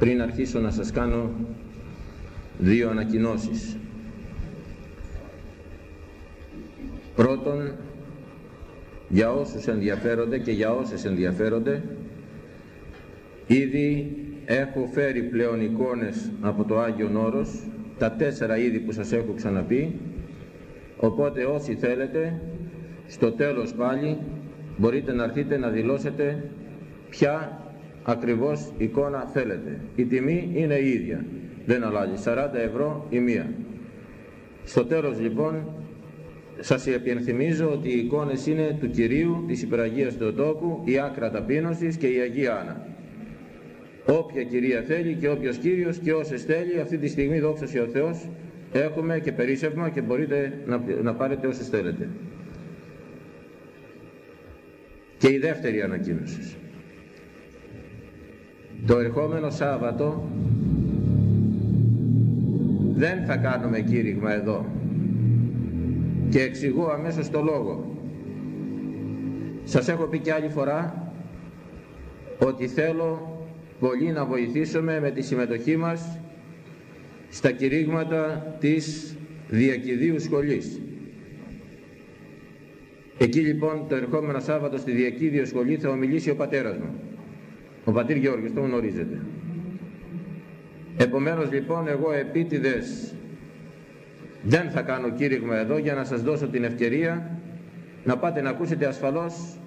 πριν αρχίσω να σας κάνω δύο ανακοινώσεις. Πρώτον, για όσους ενδιαφέρονται και για όσες ενδιαφέρονται, ήδη έχω φέρει πλέον εικόνες από το Άγιο Όρος, τα τέσσερα είδη που σας έχω ξαναπεί, οπότε όσοι θέλετε, στο τέλος πάλι μπορείτε να έρθετε να δηλώσετε ποια ακριβώς εικόνα θέλετε. Η τιμή είναι η ίδια, δεν αλλάζει, 40 ευρώ η μία. Στο τέλος λοιπόν σας επιενθυμίζω ότι οι εικόνες είναι του Κυρίου, της Υπεραγίας του Τόπου, η Άκρα Ταπείνωσης και η Αγία Άννα. Όποια Κυρία θέλει και όποιος Κύριος και όσες θέλει, αυτή τη στιγμή δόξα ο Θεός, έχουμε και περίσσευμα και μπορείτε να, να πάρετε όσες θέλετε. Και η δεύτερη ανακοίνωση. Το ερχόμενο Σάββατο δεν θα κάνουμε κήρυγμα εδώ και εξηγώ αμέσως το λόγο. Σας έχω πει και άλλη φορά ότι θέλω πολύ να βοηθήσουμε με τη συμμετοχή μας στα κηρύγματα της Διακηδίου Σχολής. Εκεί λοιπόν το ερχόμενο Σάββατο στη Διακήδιο Σχολή θα ομιλήσει ο πατέρας μου. Ο πατήρ Γιώργος, το γνωρίζετε. Επομένως λοιπόν εγώ επίτηδες δεν θα κάνω κήρυγμα εδώ για να σας δώσω την ευκαιρία να πάτε να ακούσετε ασφαλώς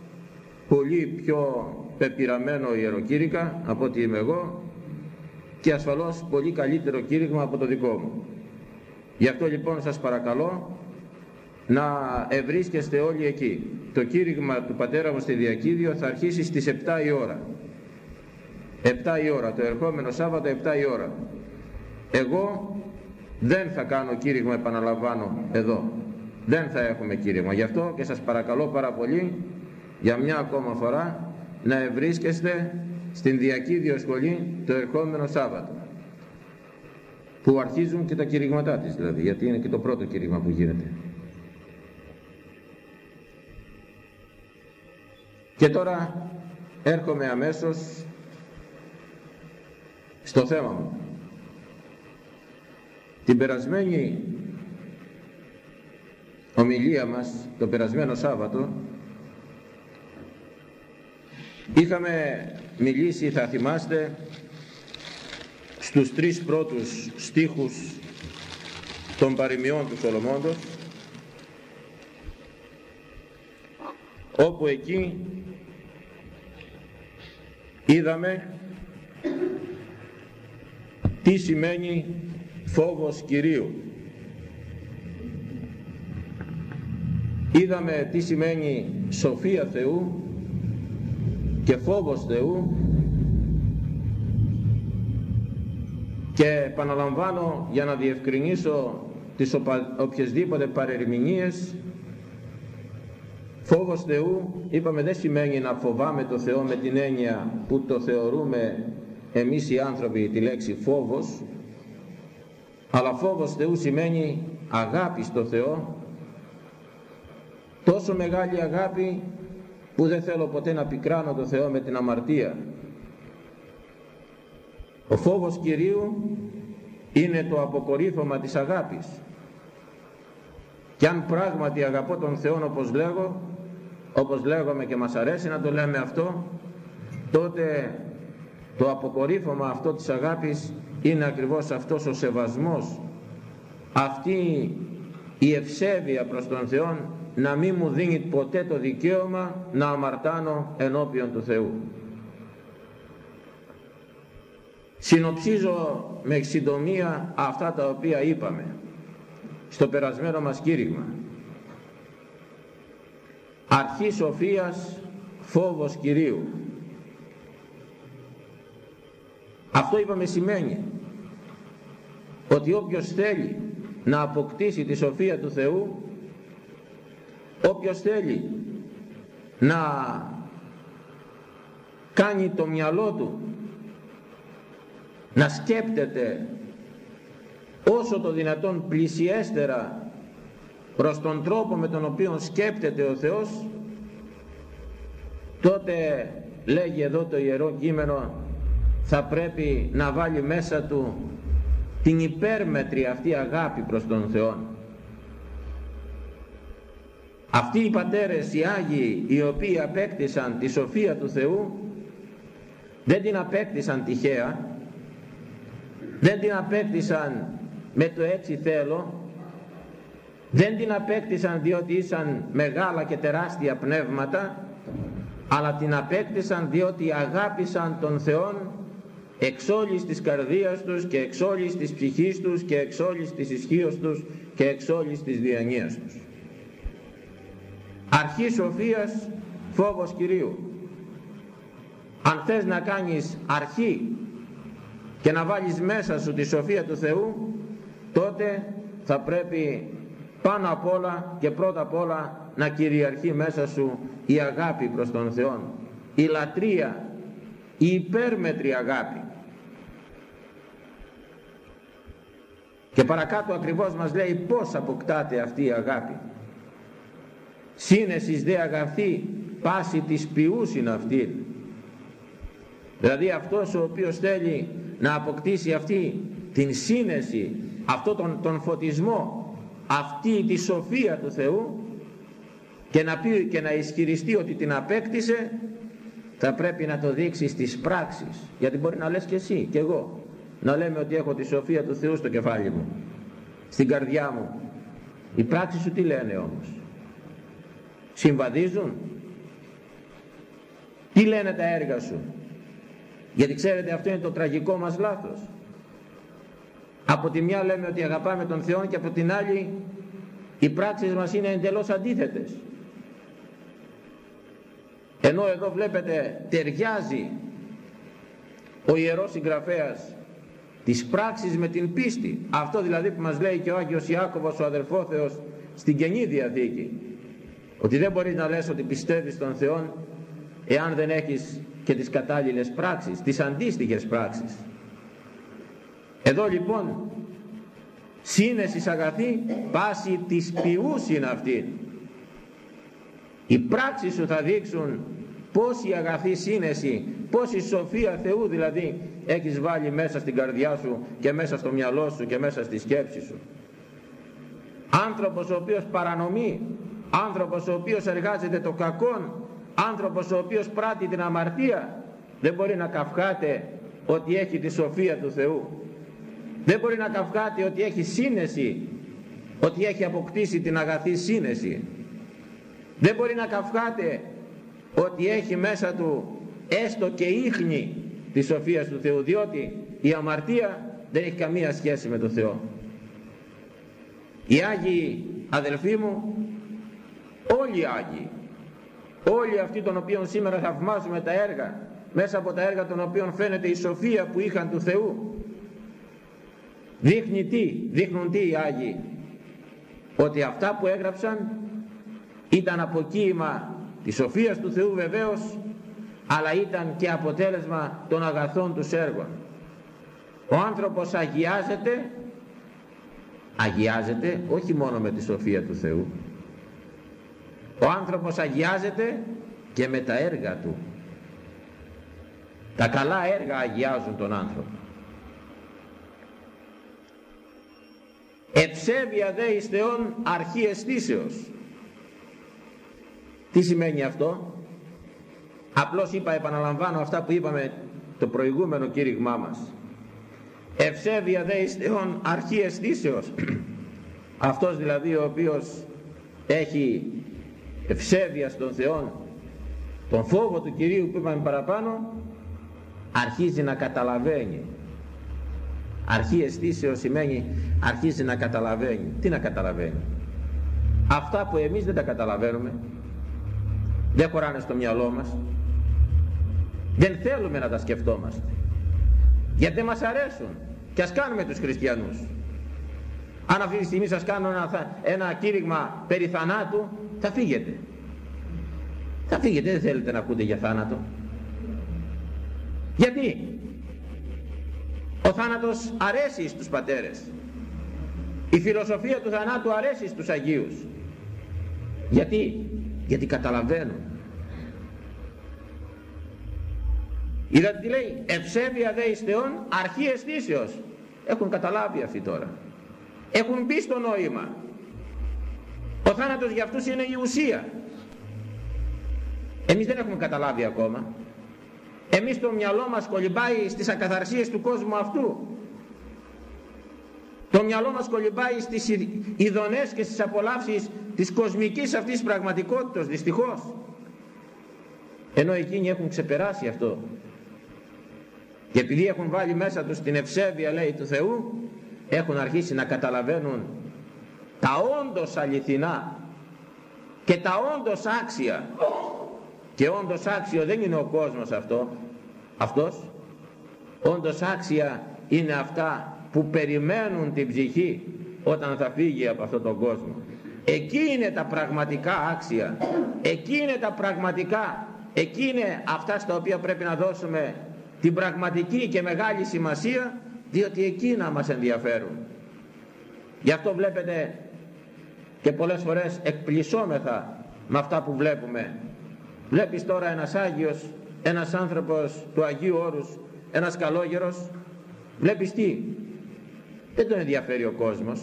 πολύ πιο πεπειραμένο ιεροκήρυκα από ότι είμαι εγώ και ασφαλώς πολύ καλύτερο κήρυγμα από το δικό μου. Γι' αυτό λοιπόν σας παρακαλώ να ευρίσκεστε όλοι εκεί. Το κήρυγμα του πατέρα μου στη Διακίδιο θα αρχίσει στις 7 η ώρα. 7 η ώρα, το ερχόμενο Σάββατο 7 η ώρα. Εγώ δεν θα κάνω κήρυγμα επαναλαμβάνω εδώ. Δεν θα έχουμε κήρυγμα. Γι' αυτό και σας παρακαλώ πάρα πολύ για μια ακόμα φορά να ευρίσκεστε στην Διακίδιο Σχολή το ερχόμενο Σάββατο που αρχίζουν και τα κηρυγματά της δηλαδή γιατί είναι και το πρώτο κήρυγμα που γίνεται. Και τώρα έρχομαι αμέσως στο θέμα μου. Την περασμένη ομιλία μας, το περασμένο Σάββατο, είχαμε μιλήσει, θα θυμάστε, στους τρεις πρώτους στίχους των παροιμιών του Σολομώντος, όπου εκεί είδαμε τι σημαίνει φόβος Κυρίου; Είδαμε τι σημαίνει σοφία Θεού και φόβος Θεού και επαναλαμβάνω για να διευκρινίσω τις οποιασδήποτε παρερμηνίες φόβος Θεού είπαμε δεν σημαίνει να φοβάμε το Θεό με την έννοια που το θεωρούμε εμείς οι άνθρωποι τη λέξη φόβος αλλά φόβος Θεού σημαίνει αγάπη στο Θεό τόσο μεγάλη αγάπη που δεν θέλω ποτέ να πικράνω το Θεό με την αμαρτία. Ο φόβος Κυρίου είναι το αποκορύφωμα της αγάπης. Και αν πράγματι αγαπώ τον Θεό όπως λέγω όπως λέγομαι και μας αρέσει να το λέμε αυτό τότε το αποκορύφωμα αυτό της αγάπης είναι ακριβώς αυτός ο σεβασμός. Αυτή η ευσέβεια προς τον Θεό να μην μου δίνει ποτέ το δικαίωμα να αμαρτάνω ενώπιον του Θεού. Συνοψίζω με συντομία αυτά τα οποία είπαμε στο περασμένο μας κήρυγμα. Αρχής σοφίας φόβος Κυρίου αυτό είπαμε σημαίνει ότι όποιος θέλει να αποκτήσει τη σοφία του Θεού όποιος θέλει να κάνει το μυαλό του να σκέπτεται όσο το δυνατόν πλησιέστερα προς τον τρόπο με τον οποίο σκέπτεται ο Θεός τότε λέγει εδώ το Ιερό Κείμενο θα πρέπει να βάλει μέσα του την υπέρμετρη αυτή αγάπη προς τον Θεό. Αυτοί οι πατέρες, οι Άγιοι, οι οποίοι απέκτησαν τη σοφία του Θεού, δεν την απέκτησαν τυχαία, δεν την απέκτησαν με το έτσι θέλω, δεν την απέκτησαν διότι ήσαν μεγάλα και τεράστια πνεύματα, αλλά την απέκτησαν διότι αγάπησαν τον Θεόν εξ όλης της καρδίας τους και εξ όλης της ψυχής τους και εξ όλης της ισχύως τους και εξ όλης της διανοίας τους. Αρχής σοφίας, φόβος Κυρίου. Αν θες να κάνεις αρχή και να βάλεις μέσα σου τη σοφία του Θεού, τότε θα πρέπει πάνω απ' όλα και πρώτα απ' όλα να κυριαρχεί μέσα σου η αγάπη προς τον Θεό, η λατρεία, η υπέρμετρη αγάπη. Και παρακάτω ακριβώς μας λέει πώς αποκτάται αυτή η αγάπη. Σύνεσης δε αγαθή πάση της ποιούς είναι αυτή. Δηλαδή αυτός ο οποίος θέλει να αποκτήσει αυτή την σύνεση, αυτό τον, τον φωτισμό, αυτή τη σοφία του Θεού και να, πει, και να ισχυριστεί ότι την απέκτησε θα πρέπει να το δείξει στις πράξεις γιατί μπορεί να λες και εσύ και εγώ να λέμε ότι έχω τη σοφία του Θεού στο κεφάλι μου στην καρδιά μου. Οι πράξεις σου τι λένε όμως; Συμβαδίζουν; Τι λένε τα έργα σου; Γιατί ξέρετε αυτό είναι το τραγικό μας λάθος. Από τη μια λέμε ότι αγαπάμε τον Θεό και από την άλλη οι πράξεις μας είναι εντελώς αντίθετες. Ενώ εδώ βλέπετε ταιριάζει ο Ιερός Συγγραφέας τις πράξεις με την πίστη. Αυτό δηλαδή που μας λέει και ο Άγιος Ιάκωβος ο αδερφόθεος στην Καινή Διαθήκη. Ότι δεν μπορείς να λες ότι πιστεύεις τον Θεό εάν δεν έχεις και τις κατάλληλες πράξεις τις αντίστοιχες πράξεις. Εδώ λοιπόν σύνεσης αγαθή πάση της ποιούς είναι αυτή. Οι πράξεις σου θα δείξουν πόση αγαθή σύνεση πόση σοφία Θεού δηλαδή έχεις βάλει μέσα στην καρδιά σου και μέσα στο μυαλό σου και μέσα στη σκέψη σου. Άνθρωπος ο οποίος παρανομεί άνθρωπος ο οποίος εργάζεται το κακόν άνθρωπος ο οποίος πράττει την αμαρτία δεν μπορεί να καυχάται ότι έχει τη σοφία του Θεού. Δεν μπορεί να καυχάται ότι έχει σύνεση ότι έχει αποκτήσει την αγαθή σύνεση. Δεν μπορεί να καυχάται ότι έχει μέσα του έστω και ίχνη της σοφίας του Θεού διότι η αμαρτία δεν έχει καμία σχέση με τον Θεό. Οι Άγιοι αδελφοί μου όλοι οι Άγιοι όλοι αυτοί των οποίων σήμερα θαυμάζουμε τα έργα μέσα από τα έργα των οποίων φαίνεται η σοφία που είχαν του Θεού δείχνει τι, δείχνουν τι οι Άγιοι. Ότι αυτά που έγραψαν ήταν αποκοίημα της σοφίας του Θεού βεβαίως αλλά ήταν και αποτέλεσμα των αγαθών του έργων ο άνθρωπος αγιάζεται αγιάζεται όχι μόνο με τη σοφία του Θεού. Ο άνθρωπος αγιάζεται και με τα έργα του. Τα καλά έργα αγιάζουν τον άνθρωπο. Ευσέβεια δε εις Θεόν αρχή αισθήσεως τι σημαίνει αυτό; Απλώς είπα επαναλαμβάνω αυτά που είπαμε το προηγούμενο κήρυγμά μας. Ευσέβεια δε εις Θεόν αρχή αισθήσεως. Αυτός δηλαδή ο οποίος έχει ευσέβεια στον Θεό τον φόβο του Κυρίου που είπαμε παραπάνω αρχίζει να καταλαβαίνει. Αρχή αισθήσεως σημαίνει αρχίζει να καταλαβαίνει. Τι να καταλαβαίνει; Αυτά που εμείς δεν τα καταλαβαίνουμε δεν χωράνε στο μυαλό μας. Δεν θέλουμε να τα σκεφτόμαστε. Γιατί δεν μας αρέσουν. Και ας κάνουμε τους χριστιανούς. Αν αυτή τη στιγμή σας κάνω ένα, ένα κήρυγμα περί θανάτου θα φύγετε. Θα φύγετε. Δεν θέλετε να ακούτε για θάνατο. Γιατί; Ο θάνατος αρέσει στους πατέρες. Η φιλοσοφία του θανάτου αρέσει στους Αγίους. Γιατί; Γιατί καταλαβαίνουν Είδατε τι λέει, ευσέβεια δε εις Θεόν, αρχή αισθήσεως. Έχουν καταλάβει αυτοί τώρα. Έχουν μπει στο νόημα. Ο θάνατος για αυτούς είναι η ουσία. Εμείς δεν έχουμε καταλάβει ακόμα. Εμείς το μυαλό μας κολυμπάει στις ακαθαρσίες του κόσμου αυτού. Το μυαλό μας κολυμπάει στις ειδονές και στις απολαύσεις της κοσμικής αυτής πραγματικότητας, δυστυχώς. Ενώ εκείνοι έχουν ξεπεράσει αυτό. Και επειδή έχουν βάλει μέσα τους την ευσέβεια λέει του Θεού, έχουν αρχίσει να καταλαβαίνουν τα όντως αληθινά και τα όντως άξια και όντως άξιο δεν είναι ο κόσμος αυτό αυτός όντως άξια είναι αυτά που περιμένουν την ψυχή όταν θα φύγει από αυτόν τον κόσμο. Εκεί είναι τα πραγματικά άξια. Εκεί είναι τα πραγματικά. Εκεί είναι αυτά στα οποία πρέπει να δώσουμε την πραγματική και μεγάλη σημασία διότι εκείνα μας ενδιαφέρουν. Γι' αυτό βλέπετε και πολλές φορές εκπλησόμεθα με αυτά που βλέπουμε. Βλέπεις τώρα ένας Άγιος ένας άνθρωπος του Αγίου Όρους ένας καλόγερος. Βλέπεις τι; Δεν τον ενδιαφέρει ο κόσμος.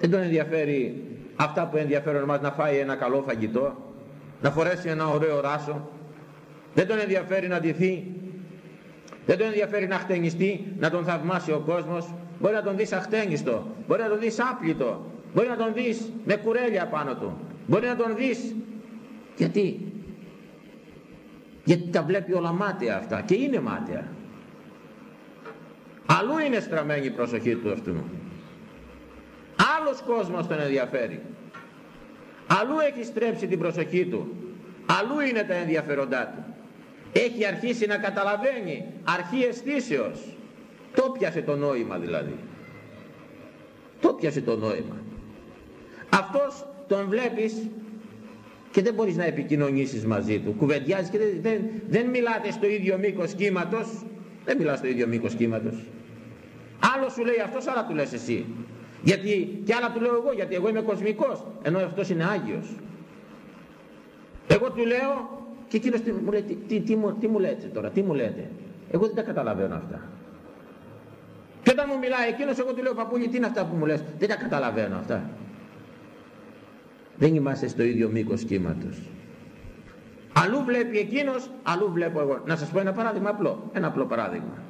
Δεν τον ενδιαφέρει αυτά που ενδιαφέρουν μας να φάει ένα καλό φαγητό να φορέσει ένα ωραίο ράσο. Δεν τον ενδιαφέρει να ντυθεί. Δεν τον ενδιαφέρει να χτενιστεί να τον θαυμάσει ο κόσμος. Μπορεί να τον δεις αχτένιστο μπορεί να τον δεις άπλητο μπορεί να τον δεις με κουρέλια πάνω του. Μπορεί να τον δεις. Γιατί; Γιατί τα βλέπει όλα μάτια αυτά και είναι μάτια αλλού είναι στραμμένη η προσοχή του αυτού. Άλλος κόσμος τον ενδιαφέρει. Αλλού έχει στρέψει την προσοχή του. Αλλού είναι τα ενδιαφέροντά του. Έχει αρχίσει να καταλαβαίνει. Αρχή αισθήσεως. Το πιάσε το νόημα δηλαδή. Το πιάσε το νόημα. Αυτός τον βλέπεις και δεν μπορείς να επικοινωνήσεις μαζί του. Κουβεντιάζεις και δεν, δεν, δεν μιλάτε στο ίδιο μήκος κύματος δεν μιλάς στο ίδιο μήκος κύματος. Άλλο σου λέει αυτός άλλα του λες εσύ. Γιατί και άλλα του λέω εγώ γιατί εγώ είμαι κοσμικός ενώ αυτός είναι Άγιος. Εγώ του λέω και εκείνος μου λέει τι, τι, τι, μου, τι μου λέτε τώρα τι μου λέτε. Εγώ δεν τα καταλαβαίνω αυτά. Και όταν μου μιλάει εκείνος εγώ του λέω παππούλη τι είναι αυτά που μου λες; Δεν τα καταλαβαίνω αυτά. Δεν είμαστε στο ίδιο μήκος κύματος αλλού βλέπει εκείνος αλλού βλέπω εγώ. Να σας πω ένα παράδειγμα απλό ένα απλό παράδειγμα.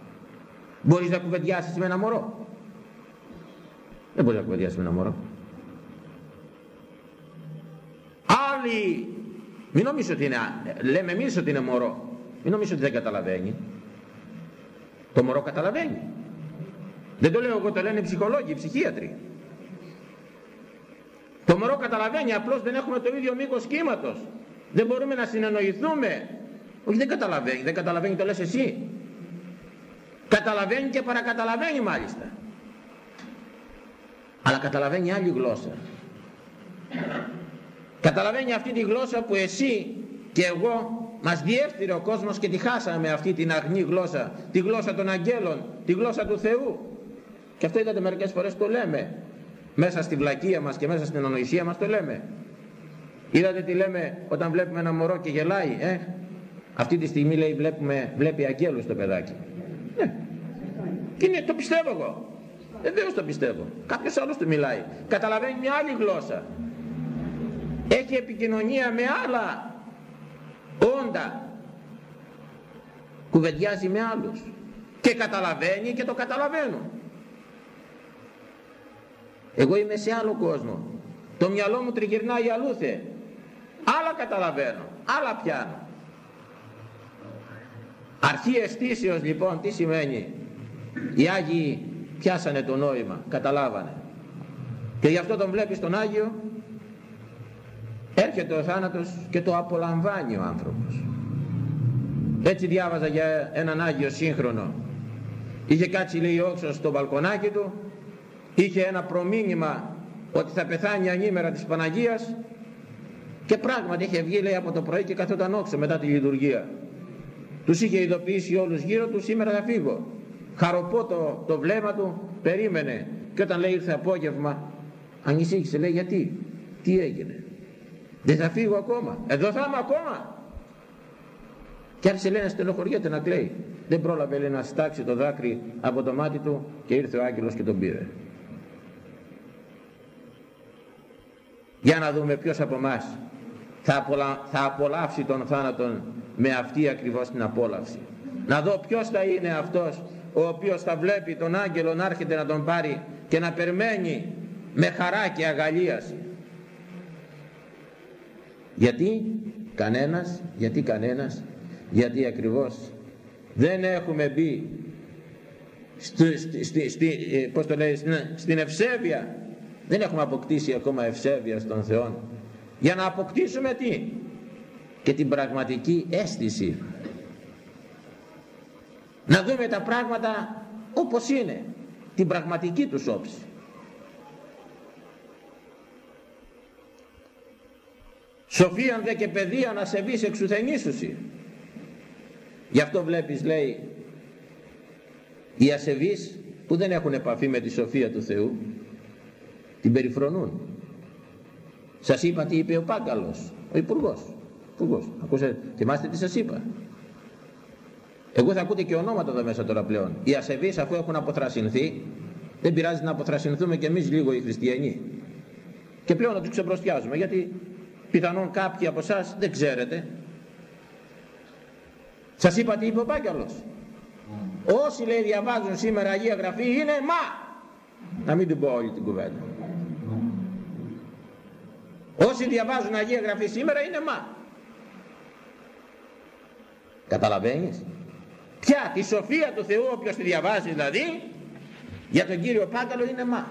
Μπορείς να κουβεντιάσεις με ένα μωρό. Δεν μπορείς να κουβεντιάσεις με ένα μωρό. Άλλοι μην νομίζω ότι είναι λέμε εμείς ότι είναι μωρό. Μην νομίζω ότι δεν καταλαβαίνει. Το μωρό καταλαβαίνει. Δεν το λέω εγώ το λένε οι ψυχολόγοι, οι ψυχίατροι. Το μωρό καταλαβαίνει, απλώς δεν έχουμε το ίδιο μήκος κύματος. Δεν μπορούμε να συνεννοηθούμε. Όχι δεν καταλαβαίνει, δεν καταλαβαίνει το λες εσύ. Καταλαβαίνει και παρακαταλαβαίνει μάλιστα. Αλλά καταλαβαίνει άλλη γλώσσα. Καταλαβαίνει αυτή τη γλώσσα που εσύ και εγώ μας διέφθυρε ο κόσμος και τη χάσαμε αυτή την αγνή γλώσσα. Τη γλώσσα των αγγέλων, τη γλώσσα του Θεού. Και αυτό είδατε μερικές φορές το λέμε μέσα στη βλακεία μας και μέσα στην ανοησία μας το λέμε είδατε τι λέμε όταν βλέπουμε ένα μωρό και γελάει ε; αυτή τη στιγμή λέει βλέπουμε, βλέπει αγγέλους το παιδάκι ε. και είναι, το πιστεύω εγώ Βεβαίως το πιστεύω. Κάποιος άλλος του μιλάει. Καταλαβαίνει μια άλλη γλώσσα. Έχει επικοινωνία με άλλα όντα. Κουβεντιάζει με άλλους. Και καταλαβαίνει και το καταλαβαίνουν. Εγώ είμαι σε άλλο κόσμο. Το μυαλό μου τριγυρνάει αλλούθε. Άλλα καταλαβαίνω, άλλα πιάνω. Αρχή αισθήσεως λοιπόν τι σημαίνει; Οι Άγιοι πιάσανε το νόημα, καταλάβανε. Και γι' αυτό τον βλέπεις τον Άγιο, έρχεται ο θάνατος και το απολαμβάνει ο άνθρωπος. Έτσι διάβαζα για έναν Άγιο σύγχρονο. Είχε κάτσει λέει όξος στο μπαλκονάκι του είχε ένα προμήνυμα ότι θα πεθάνει ανήμερα της Παναγίας και πράγματι είχε βγει λέει από το πρωί και καθόταν όξο μετά τη λειτουργία τους είχε ειδοποιήσει όλους γύρω του σήμερα θα φύγω χαροπό το, το βλέμμα του περίμενε και όταν λέει ήρθε απόγευμα ανησύχησε λέει γιατί; Τι έγινε; Δεν θα φύγω ακόμα; Εδώ θα είμαι ακόμα Και άρχισε λέει να στενοχωριέται να κλαίει. Δεν πρόλαβε λέει να στάξει το δάκρυ από το μάτι του και ήρθε ο άγγελος και τον πήρε. Για να δούμε ποιος από εμάς θα, απολα... θα απολαύσει τον θάνατον με αυτή ακριβώς την απόλαυση. Να δω ποιος θα είναι αυτός ο οποίος θα βλέπει τον άγγελο να έρχεται να τον πάρει και να περιμένει με χαρά και αγαλίαση. Γιατί κανένας, γιατί κανένας, γιατί ακριβώς δεν έχουμε μπει στη, στη, στη, ε, πώς το λέει, στην ευσέβεια δεν έχουμε αποκτήσει ακόμα ευσέβεια στον Θεό για να αποκτήσουμε τι; Και την πραγματική αίσθηση. Να δούμε τα πράγματα όπως είναι. Την πραγματική τους όψη. Σοφίαν δε και παιδεία να σε βεις εξουθενήσουσι γι' αυτό βλέπεις λέει οι ασεβείς που δεν έχουν επαφή με τη σοφία του Θεού την περιφρονούν. Σας είπα τι είπε ο Πάγκαλος ο Υπουργός, Υπουργός. Ακούσε, θυμάστε τι σας είπα. Εγώ θα ακούτε και ονόματα εδώ μέσα τώρα πλέον. Οι ασεβείς αφού έχουν αποθρασινθεί δεν πειράζει να αποθρασινθούμε και εμείς λίγο οι χριστιανοί. Και πλέον να τους ξεπροστιάζουμε γιατί πιθανόν κάποιοι από εσάς δεν ξέρετε. Σας είπα τι είπε ο Πάγκαλος. Όσοι λέει διαβάζουν σήμερα Αγία Γραφή είναι μα. Να μην την πω όλη την κουβέντα όσοι διαβάζουν Αγία Γραφή σήμερα είναι μα καταλαβαίνεις; Ποια, τη σοφία του Θεού όποιος τη διαβάζει δηλαδή, για τον Κύριο Πάγκαλο είναι μα.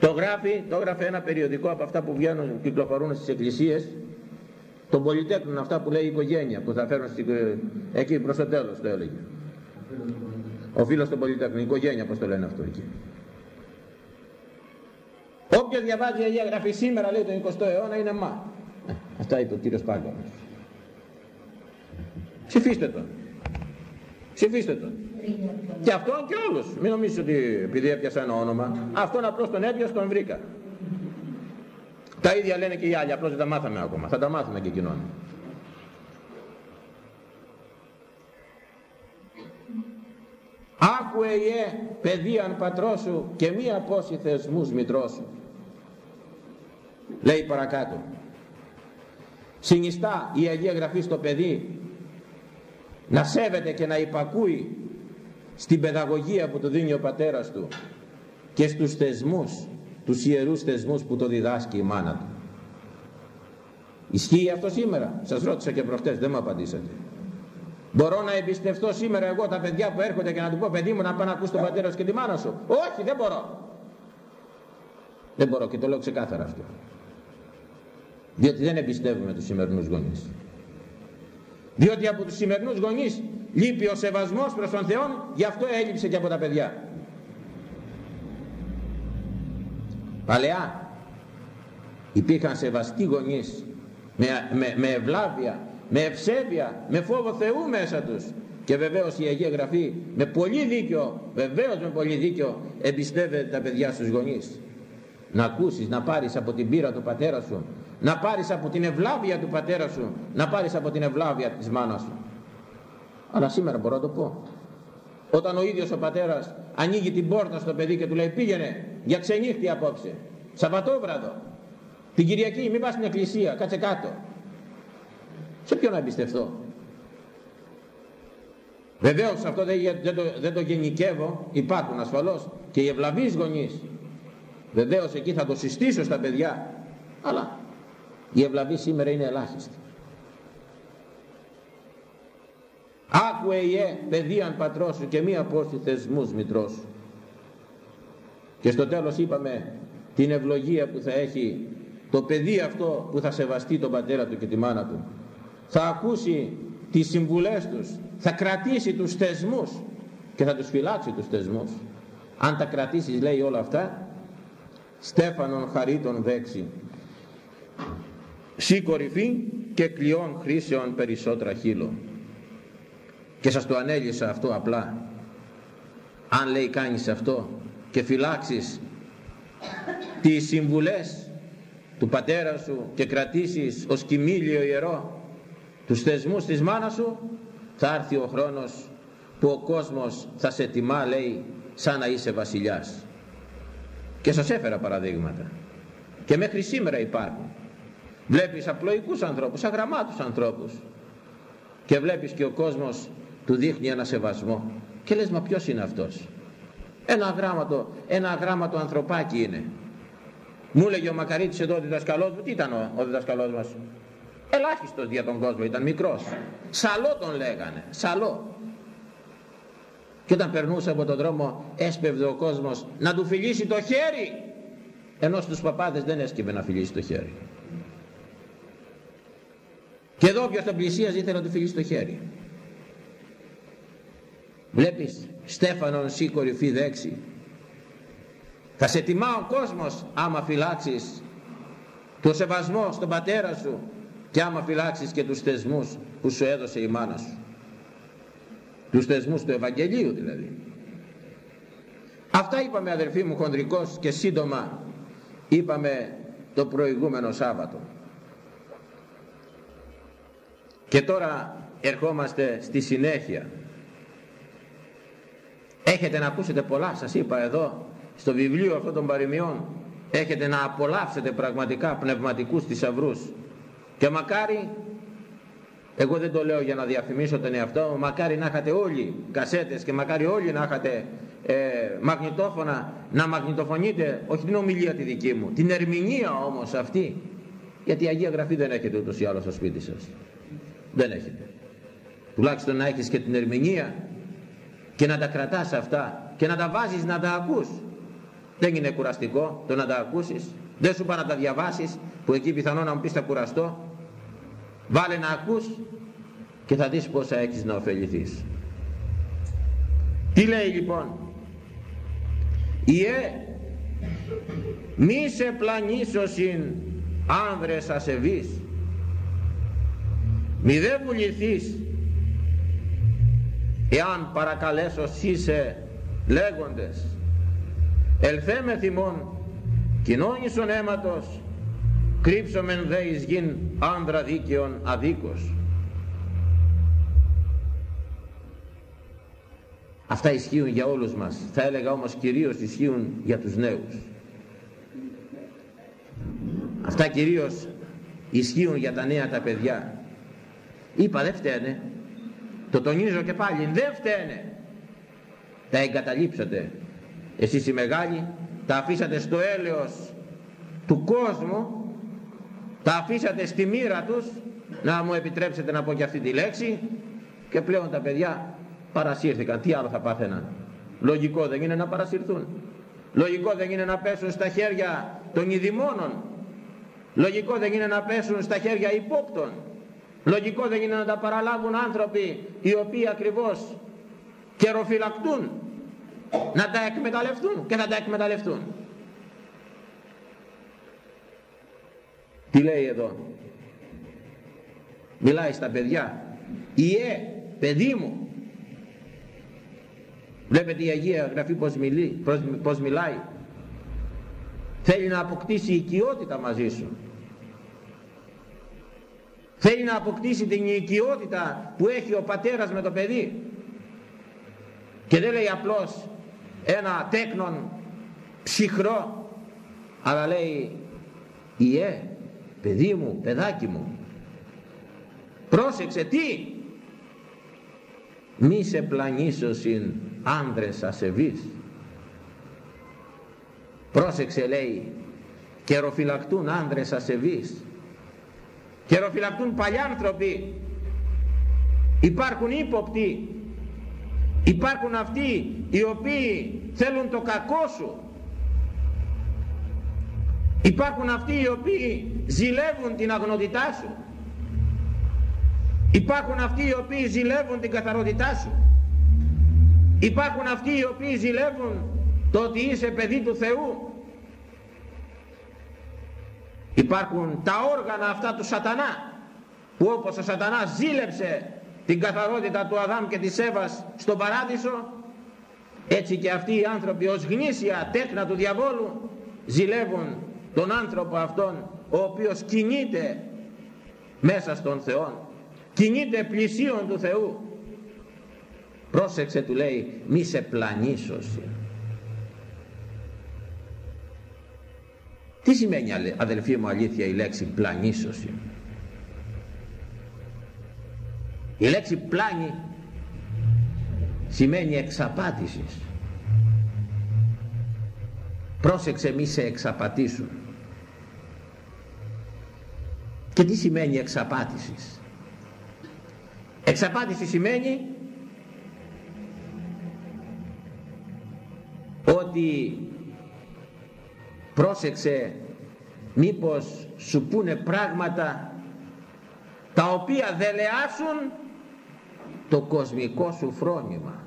Το γράφει, το έγραφε ένα περιοδικό από αυτά που βγαίνουν, κυκλοφορούν στις εκκλησίες, τον πολυτέχνων αυτά που λέει η οικογένεια, που θα φέρουν στην, εκεί προς το τέλος το έλεγε. Ο φίλος των πολυτέχνων, η οικογένεια πώς το λένε αυτό εκεί. Όποιος διαβάζει η Αγία Γραφή σήμερα λέει τον 20ο αιώνα είναι μας. Ε, αυτά είπε ο κύριος Πάγκαλος. Ψηφίστε τον. Ψηφίστε τον. Και αυτόν και όλους. Μην νομίζεις ότι επειδή έπιασα ένα όνομα. Αυτόν απλώς τον έπιασα, τον βρήκα. Τα ίδια λένε και οι άλλοι, απλώς δεν τα μάθαμε ακόμα. Θα τα μάθουμε και εκείνον. Άκουε ιε παιδείαν πατρόσου και μία πόση θεσμούς μητρόσου. Λέει παρακάτω. Συνιστά η Αγία Γραφή στο παιδί να σέβεται και να υπακούει στην παιδαγωγία που του δίνει ο πατέρας του και στους θεσμούς, τους ιερούς θεσμούς που το διδάσκει η μάνα του. Ισχύει αυτό σήμερα; Σας ρώτησα και προχτές, δεν μου απαντήσατε. Μπορώ να εμπιστευτώ σήμερα εγώ τα παιδιά που έρχονται και να του πω παιδί μου να πάω να ακούς τον πατέρα σου και τη μάνα σου. Όχι, δεν μπορώ. Δεν μπορώ και το λέω ξεκάθαρα αυτό. Διότι δεν εμπιστεύουμε τους σημερινούς γονείς. Διότι από τους σημερινούς γονείς λείπει ο σεβασμός προς τον Θεό γι' αυτό έλειψε και από τα παιδιά. Παλαιά υπήρχαν σεβαστοί γονείς με, με, με ευλάβεια με ευσέβεια, με φόβο Θεού μέσα τους. Και βεβαίως η Αγία Γραφή με πολύ δίκιο, βεβαίως με πολύ δίκιο εμπιστεύεται τα παιδιά στους γονείς να ακούσεις, να πάρεις από την πείρα του πατέρα σου να πάρεις από την ευλάβεια του πατέρα σου να πάρεις από την ευλάβεια της μάνας σου. Αλλά σήμερα μπορώ να το πω. Όταν ο ίδιος ο πατέρας ανοίγει την πόρτα στο παιδί και του λέει πήγαινε για ξενύχτη απόψε Σαββατόβραδο την Κυριακή μην πας στην εκκλησία κάτσε κάτω σε ποιον να εμπιστευτώ; Βεβαίως αυτό δεν, δεν, το, δεν το γενικεύω, υπάρχουν ασφαλώς και οι ευλαβείς γονείς. Βεβαίως εκεί θα το συστήσω στα παιδιά, αλλά η ευλαβή σήμερα είναι ελάχιστη. Άκουε ιε παιδείαν πατρός και μία πόστη θεσμούς μητρός σου. Και στο τέλος είπαμε την ευλογία που θα έχει το παιδί αυτό που θα σεβαστεί τον πατέρα του και τη μάνα του. Θα ακούσει τις συμβουλές τους, θα κρατήσει τους θεσμούς και θα τους φυλάξει τους θεσμούς. Αν τα κρατήσεις λέει όλα αυτά, Στέφανον χαρίτων δέξει σύ κορυφή και κλειών χρήσεων περισσότερα χείλο. Και σας το ανέλησα αυτό απλά. Αν λέει κάνεις αυτό και φυλάξεις τις συμβουλές του πατέρα σου και κρατήσεις ως κοιμήλιο ιερό τους θεσμούς της μάνας σου θα έρθει ο χρόνος που ο κόσμος θα σε τιμά λέει σαν να είσαι βασιλιάς και σας έφερα παραδείγματα. Και μέχρι σήμερα υπάρχουν. Βλέπεις απλοϊκούς ανθρώπους αγραμμάτους ανθρώπους. Και βλέπεις και ο κόσμος του δείχνει ένα σεβασμό. Και λες μα ποιος είναι αυτός; Ένα αγράμματο, ένα αγράμματο ανθρωπάκι είναι. Μου έλεγε ο Μακαρίτης εδώ ο διδασκαλός μου τι ήταν ο, ο διδασκαλός μας; Ελάχιστος για τον κόσμο ήταν μικρός. Σαλό τον λέγανε σαλό και όταν περνούσε από τον δρόμο έσπευδε ο κόσμος να του φιλήσει το χέρι. Ενώ στους παπάδες δεν έσκυβε να φιλήσει το χέρι. Και εδώ όποιος τον πλησίαζε ήθελε να του φιλήσει το χέρι. Βλέπεις Στέφανον σύ κορυφή δέξη θα σε τιμά ο κόσμος άμα φυλάξεις το σεβασμό στον πατέρα σου και άμα φυλάξεις και τους θεσμούς που σου έδωσε η μάνα σου τους θεσμούς του Ευαγγελίου δηλαδή. Αυτά είπαμε αδερφοί μου χοντρικώς και σύντομα είπαμε το προηγούμενο Σάββατο. Και τώρα ερχόμαστε στη συνέχεια. Έχετε να ακούσετε πολλά σας είπα εδώ στο βιβλίο αυτών των παροιμιών. Έχετε να απολαύσετε πραγματικά πνευματικούς θησαυρούς. και μακάρι εγώ δεν το λέω για να διαφημίσω τον εαυτό μου. Μακάρι να είχατε όλοι κασέτες και μακάρι όλοι να είχατε ε, μαγνητόφωνα να μαγνητοφωνείτε. Όχι την ομιλία τη δική μου την ερμηνεία όμως αυτή. Γιατί η Αγία Γραφή δεν έχετε ούτως ή άλλως στο σπίτι σας. Δεν έχετε. Τουλάχιστον να έχεις και την ερμηνεία και να τα κρατάς αυτά και να τα βάζεις να τα ακούς. Δεν είναι κουραστικό το να τα ακούσεις. Δεν σου πάει να τα διαβάσεις που εκεί πιθανό να μου πεις θα κουραστώ βάλε να ακούς και θα δεις πόσα έχεις να ωφεληθείς. Τι λέει λοιπόν; Ιε μη σε πλανήσωσιν άνδρες ασεβείς μη δε βουληθείς εάν παρακαλέσω είσαι λέγοντες. Ελθέ με θυμών κοινώνησον αίματος κρύψομεν δε εις γην άνδρα δίκαιον αδίκος αυτά ισχύουν για όλους μας. Θα έλεγα όμως κυρίως ισχύουν για τους νέους. Αυτά κυρίως ισχύουν για τα νέα τα παιδιά. Είπα δεν φταίνε το τονίζω και πάλι δεν φταίνε τα εγκαταλείψατε. Εσείς οι μεγάλοι τα αφήσατε στο έλεος του κόσμου τα αφήσατε στη μοίρα τους. Να μου επιτρέψετε να πω και αυτή τη λέξη. Και πλέον τα παιδιά παρασύρθηκαν. Τι άλλο θα πάθαιναν. Λογικό δεν είναι να παρασυρθούν. Λογικό δεν είναι να πέσουν στα χέρια των ειδημόνων. Λογικό δεν είναι να πέσουν στα χέρια υπόπτων. Λογικό δεν είναι να τα παραλάβουν άνθρωποι οι οποίοι ακριβώς καιροφυλακτούν. Να τα εκμεταλλευτούν και θα τα εκμεταλλευτούν τι λέει εδώ; Μιλάει στα παιδιά. Ιε παιδί μου. Βλέπετε η Αγία Γραφή πως, μιλεί, πως μιλάει. Θέλει να αποκτήσει οικειότητα μαζί σου. Θέλει να αποκτήσει την οικειότητα που έχει ο πατέρας με το παιδί. Και δεν λέει απλώς ένα τέκνον ψυχρό αλλά λέει Ιε παιδί μου, παιδάκι μου. Πρόσεξε τι. Μη σε πλανήσωσιν άνδρες ασεβείς. Πρόσεξε λέει καιροφυλακτούν άνδρες ασεβείς. Καιροφυλακτούν παλιάνθρωποι υπάρχουν ύποπτοι. Υπάρχουν αυτοί οι οποίοι θέλουν το κακό σου υπάρχουν αυτοί οι οποίοι ζηλεύουν την αγνότητά σου. Υπάρχουν αυτοί οι οποίοι ζηλεύουν την καθαρότητά σου. Υπάρχουν αυτοί οι οποίοι ζηλεύουν το ότι είσαι παιδί του Θεού. Υπάρχουν τα όργανα αυτά του σατανά που όπως ο σατανάς ζήλεψε την καθαρότητα του Αδάμ και της Εύας στον παράδεισο έτσι και αυτοί οι άνθρωποι ως γνήσια τέκνα του διαβόλου ζηλεύουν τον άνθρωπο αυτόν ο οποίος κινείται μέσα στον Θεό κινείται πλησίον του Θεού. Πρόσεξε του λέει μη σε πλανήσωση τι σημαίνει αδελφοί μου αλήθεια η λέξη πλανήσωση η λέξη πλάνη σημαίνει εξαπάτησης. Πρόσεξε μη σε εξαπατήσουν και τι σημαίνει εξαπάτησης; Εξαπάτηση σημαίνει ότι πρόσεξε μήπως σου πούνε πράγματα τα οποία δελεάσουν το κοσμικό σου φρόνημα.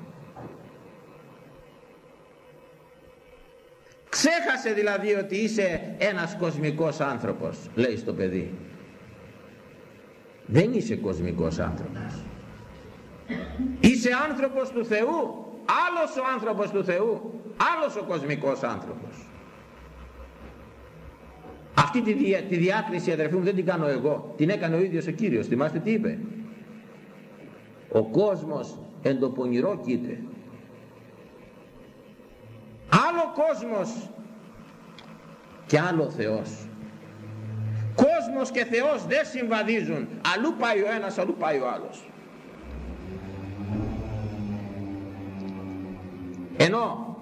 Ξέχασε δηλαδή ότι είσαι ένας κοσμικός άνθρωπος λέει στο παιδί δεν είσαι κοσμικός άνθρωπος. Είσαι άνθρωπος του Θεού. Άλλος ο άνθρωπος του Θεού. Άλλος ο κοσμικός άνθρωπος. Αυτή τη, διά, τη διάκριση αδερφοί μου δεν την κάνω εγώ. Την έκανε ο ίδιος ο Κύριος. Θυμάστε τι είπε; Ο κόσμος εν το πονηρό κοίται. Άλλο κόσμος και άλλο Θεός κόσμος και Θεός δεν συμβαδίζουν. Αλλού πάει ο ένας αλλού πάει ο άλλος. Ενώ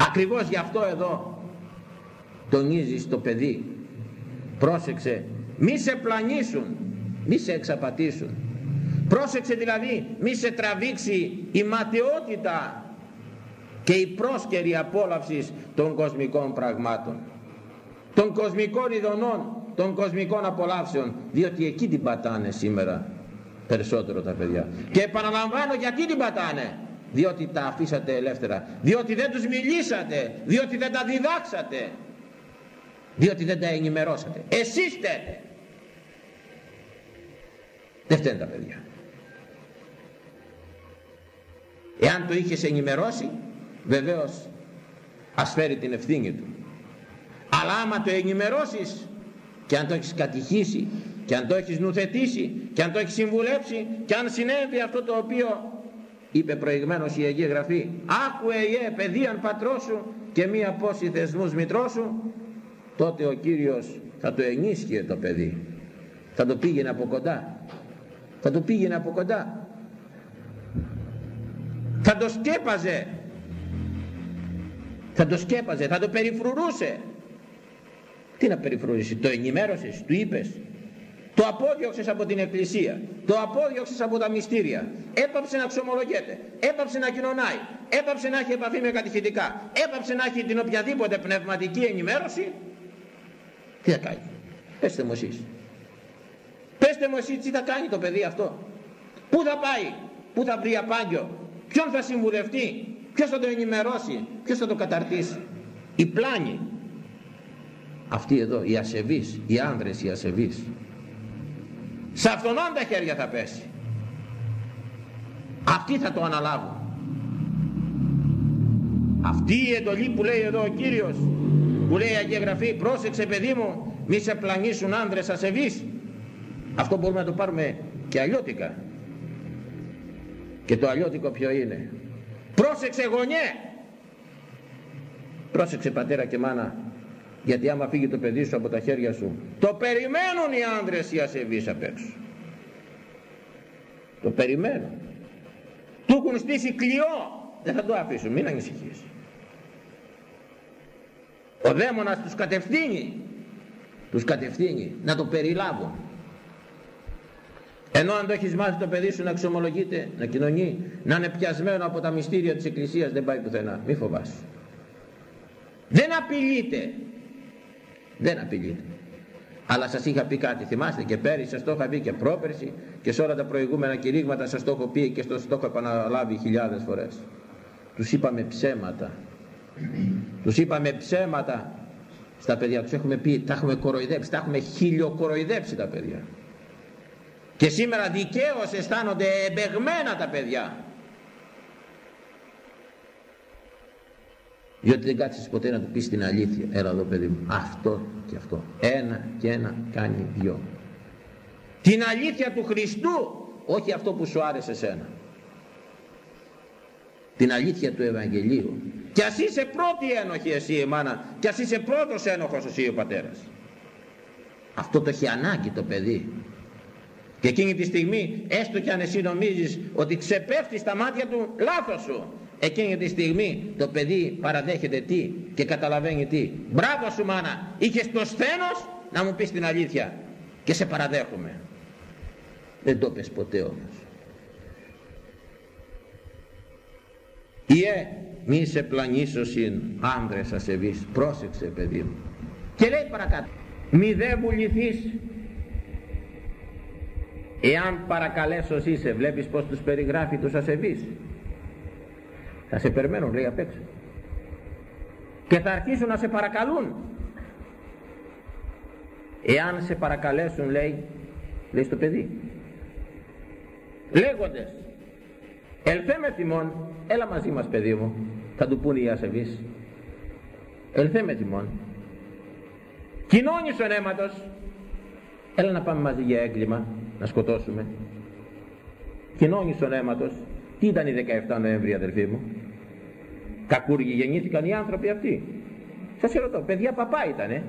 ακριβώς γι' αυτό εδώ τονίζεις στο παιδί πρόσεξε μη σε πλανήσουν μη σε εξαπατήσουν. Πρόσεξε δηλαδή μη σε τραβήξει η ματαιότητα και η πρόσκαιρη απόλαυσης των κοσμικών πραγμάτων. Των κοσμικών ειδονών των κοσμικών απολαύσεων. Διότι εκεί την πατάνε σήμερα περισσότερο τα παιδιά. Και επαναλαμβάνω γιατί την πατάνε. Διότι τα αφήσατε ελεύθερα. Διότι δεν τους μιλήσατε. Διότι δεν τα διδάξατε. Διότι δεν τα ενημερώσατε. Εσείς φταίτε δεν φταίνουν τα παιδιά. Εάν το είχες ενημερώσει βεβαίως ας φέρει την ευθύνη του. Αλλά άμα το ενημερώσεις και αν το έχεις κατηχήσει και αν το έχεις νουθετήσει και αν το έχεις συμβουλέψει και αν συνέβη αυτό το οποίο είπε προηγμένως η Αγία Γραφή άκουε ιε παιδείαν πατρός σου και μία πόση θεσμούς μητρός σου τότε ο Κύριος θα το ενίσχυε το παιδί. Θα το πήγαινε από κοντά. Θα το πήγαινε από κοντά. Θα το σκέπαζε θα το σκέπαζε, θα το περιφρουρούσε. Τι να περιφρουρήσει, το ενημέρωσες, του είπες. Το απόδιωξες από την εκκλησία το απόδιωξες από τα μυστήρια. Έπαψε να ξομολογέται έπαψε να κοινωνάει έπαψε να έχει επαφή με κατηχητικά έπαψε να έχει την οποιαδήποτε πνευματική ενημέρωση. Τι θα κάνει πέστε μου εσείς. Πέστε μου εσείς τι θα κάνει το παιδί αυτό. Πού θα πάει πού θα βρει απάγιο ποιον θα συμβουλευτεί ποιος θα το ενημερώσει ποιος θα το καταρτήσει. Η πλάνη αυτοί εδώ οι ασεβείς οι άνδρες οι ασεβείς. Σε αυτόν τα χέρια θα πέσει. Αυτοί θα το αναλάβουν. Αυτή η εντολή που λέει εδώ ο Κύριος που λέει η Αγία Γραφή πρόσεξε παιδί μου μη σε πλανήσουν άνδρες ασεβείς αυτό μπορούμε να το πάρουμε και αλλιώτικα. Και το αλλιώτικο ποιο είναι; Πρόσεξε γονιέ! Πρόσεξε πατέρα και μάνα γιατί άμα φύγει το παιδί σου από τα χέρια σου το περιμένουν οι άνδρες οι ασεβείς απ' έξω. Το περιμένουν. Του έχουν στήσει κλειό. Δεν θα το αφήσουν μην ανησυχείς. Ο δαίμονας τους κατευθύνει. Τους κατευθύνει να το περιλάβουν ενώ αν το έχεις μάθει το παιδί σου να εξομολογείται, να κοινωνεί, να είναι πιασμένο από τα μυστήρια της Εκκλησίας δεν πάει πουθενά, μη φοβάσαι. Δεν απειλείται, δεν απειλείται. Αλλά σας είχα πει κάτι, θυμάστε και πέρυσι σας το είχα πει και πρόπερσι και σε όλα τα προηγούμενα κηρύγματα σας το έχω πει και στο το έχω επαναλάβει χιλιάδες φορές. Τους είπαμε ψέματα. Τους είπαμε ψέματα στα παιδιά τους έχουμε πει, τα έχουμε κοροϊδέψει, τα έχουμε χιλιοκοροϊδέψει τα παιδιά. Και σήμερα δικαίως αισθάνονται εμπεγμένα τα παιδιά. διότι δεν κάθισες ποτέ να του πεις την αλήθεια. Έλα εδώ παιδί μου. Αυτό και αυτό. Ένα και ένα κάνει δυο. Την αλήθεια του Χριστού όχι αυτό που σου άρεσε σένα. Την αλήθεια του Ευαγγελίου. Και ας είσαι πρώτη ένοχη εσύ η μάνα. Και ας είσαι πρώτος ένοχος εσύ ο πατέρας. Αυτό το έχει ανάγκη το παιδί και εκείνη τη στιγμή έστω και αν εσύ νομίζεις ότι ξεπέφτεις στα μάτια του λάθος σου. Εκείνη τη στιγμή το παιδί παραδέχεται τι και καταλαβαίνει τι. Μπράβο σου μάνα. Είχες το σθένος να μου πεις την αλήθεια. Και σε παραδέχομαι. Δεν το πες ποτέ όμως. Ιε μη σε πλανήσωσιν άνδρες ασεβείς. Πρόσεξε παιδί μου. Και λέει παρακάτω μη δε βουληθείς εάν παρακαλέσω είσαι βλέπεις πως τους περιγράφει τους ασεβείς. Θα σε περιμένουν λέει απ' έξω. Και θα αρχίσουν να σε παρακαλούν. Εάν σε παρακαλέσουν λέει λέει στο παιδί. Λέγοντες ελθέ με θυμών έλα μαζί μας παιδί μου θα του πούνε οι ασεβείς. Ελθέ με θυμών κοινώνεις ο αίματος έλα να πάμε μαζί για έγκλημα να σκοτώσουμε. Κοινώνεις ο αίματος τι ήταν η 17 Νοέμβρη αδελφοί μου; Κακούργοι γεννήθηκαν οι άνθρωποι αυτοί. Σας ρωτώ παιδιά παπά ήτανε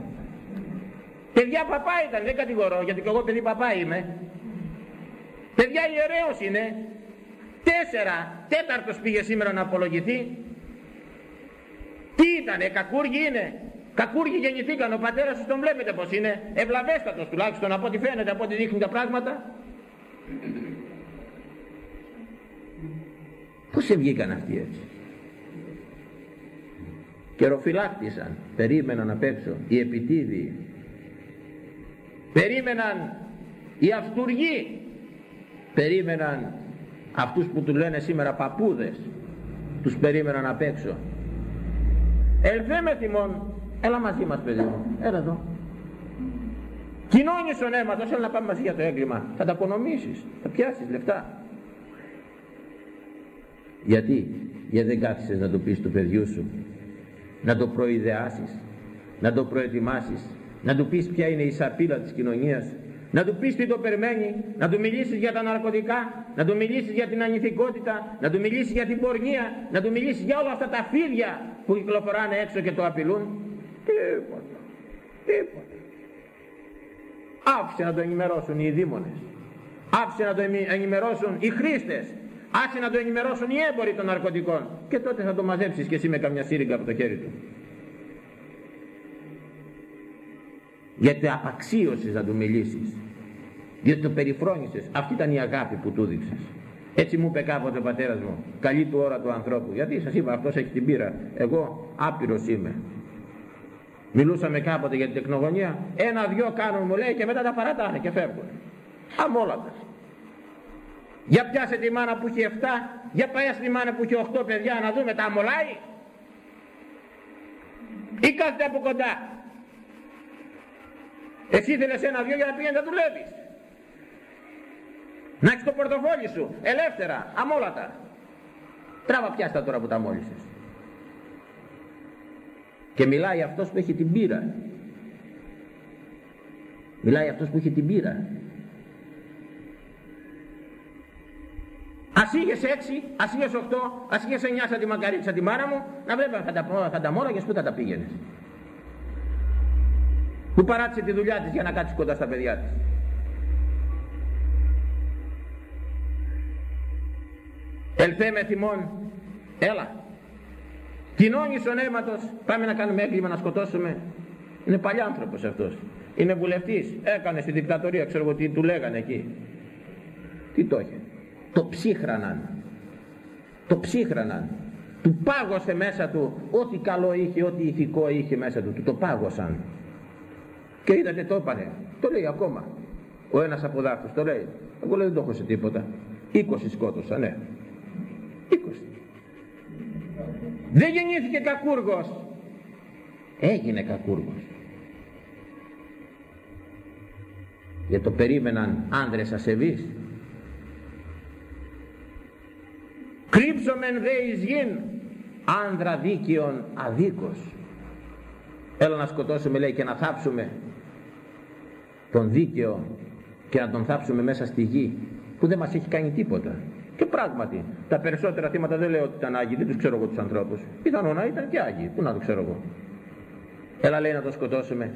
παιδιά παπά ήταν δεν κατηγορώ γιατί και εγώ παιδί παπά είμαι. Παιδιά ιερέως είναι. Τέσσερα τέταρτος πήγε σήμερα να απολογηθεί. Τι ήτανε κακούργοι είναι; Κακούργοι γεννηθήκαν ο πατέρας τον βλέπετε πως είναι ευλαβέστατος τουλάχιστον από ό,τι φαίνεται από ό,τι δείχνουν τα πράγματα Πώς σε βγήκαν αυτοί έτσι; Καιροφυλάκτησαν, περίμεναν απ' έξω οι επιτίδιοι. Περίμεναν οι αυτούργοι. Περίμεναν αυτούς που τους λένε σήμερα παπούδες. Τους περίμεναν απ' έξω. Ελθέ με θυμών. Έλα μαζί μας παιδί μου. Έλα εδώ. Κοινώνεις ο αίματος, έλα να πάμε μαζί για το έγκλημα. Θα τα απονομήσεις, θα πιάσεις λεφτά. Γιατί, γιατί δεν κάθισες να το πεις του παιδιού σου, να το προειδεάσεις, να το προετοιμάσεις, να του πεις ποια είναι η σαπίλα της κοινωνίας, να του πεις τι το περιμένει, να του μιλήσεις για τα ναρκωτικά, να του μιλήσεις για την ανηθικότητα, να του μιλήσεις για την πορνεία, να του μιλήσεις για όλα αυτά τα φίδια που κυκλοφοράνε έξω και το απειλούν. Τίποτα, τίποτα. Άφησε να το ενημερώσουν οι δήμονες, άφησε να το ενημερώσουν οι χρήστες, άσε να το ενημερώσουν οι έμποροι των ναρκωτικών. Και τότε θα το μαζέψεις και εσύ με καμιά σύριγγα από το χέρι του. Γιατί απαξίωσες να του μιλήσεις. Διότι το περιφρόνησες. Αυτή ήταν η αγάπη που του δείξες έτσι μου είπε κάποτε ο πατέρας μου καλή του ώρα του ανθρώπου γιατί σας είπα αυτός έχει την πείρα. Εγώ άπειρος είμαι μιλούσαμε κάποτε για την τεχνογωνία ένα-δυο κάνουν μου λέει και μετά τα παρατάνε και φεύγουν αμόλατα για πιάσε τη μάνα που έχει 7, για πάει τη μάνα που έχει 8 παιδιά να δούμε τα αμολάει. Ή κάθεται από κοντά. Εσύ ήθελες ένα-δυο για να πήγαινε να δουλεύεις. Να έχεις το πορτοφόλι σου, ελεύθερα, αμόλατα. Τράβα πιάστα τώρα που τα μόλισες. Και μιλάει αυτός που έχει την πείρα. Μιλάει αυτός που έχει την πείρα. Ας είχες έξι, ας είχες οχτώ, ας είχες εννιά σαν τη μακαρίτσα τη μάνα μου, να βλέπαμε θα τα, θα τα μόλαγες που θα τα πήγαινες. Που παράτησε τη δουλειά της για να κάτσει κοντά στα παιδιά της. Ελθέ με θυμών, έλα. Κοινώνεις ο αίματος, πάμε να κάνουμε έγκλημα να σκοτώσουμε. Είναι παλιάνθρωπος αυτός. Είναι βουλευτής, έκανε στη δικτατορία, ξέρω εγώ τι του λέγανε εκεί. Τι το είχε. Το ψύχραναν. Το ψύχραναν. Του πάγωσε μέσα του. Ό,τι καλό είχε, ό,τι ηθικό είχε μέσα του, του το πάγωσαν. Και είδατε το έπανε. Το λέει ακόμα. Ο ένας από δάφτους το λέει. Εγώ λέω δεν το έχω σε τίποτα. 20 σκότωσα ναι. 20 δεν γεννήθηκε κακούργος. Έγινε κακούργος. Γιατί το περίμεναν άνδρες ασεβείς. Κρύψομεν δε εις γην άνδρα δίκαιον αδίκος έλα να σκοτώσουμε λέει και να θάψουμε τον δίκαιο και να τον θάψουμε μέσα στη γη που δεν μας έχει κάνει τίποτα και πράγματι τα περισσότερα θύματα δεν λέω ότι ήταν Άγιοι δεν τους ξέρω εγώ τους ανθρώπους. Πιθανόν να ήταν και Άγιοι πού να το ξέρω εγώ. Έλα λέει να τον σκοτώσουμε.